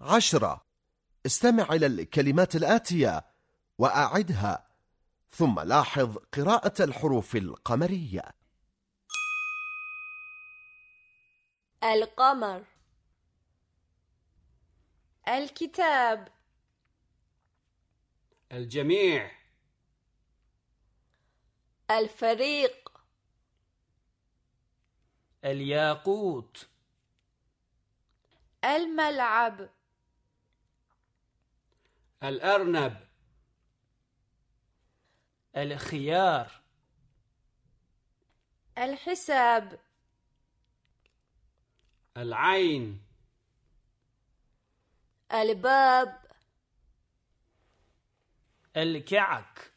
عشرة. استمع إلى الكلمات الآتية وأعدها ثم لاحظ قراءة الحروف القمرية. القمر. الكتاب. الجميع. الفريق. الياقوت. الملعب. الأرنب. الخيار. الحساب. العين. الباب. الكعك.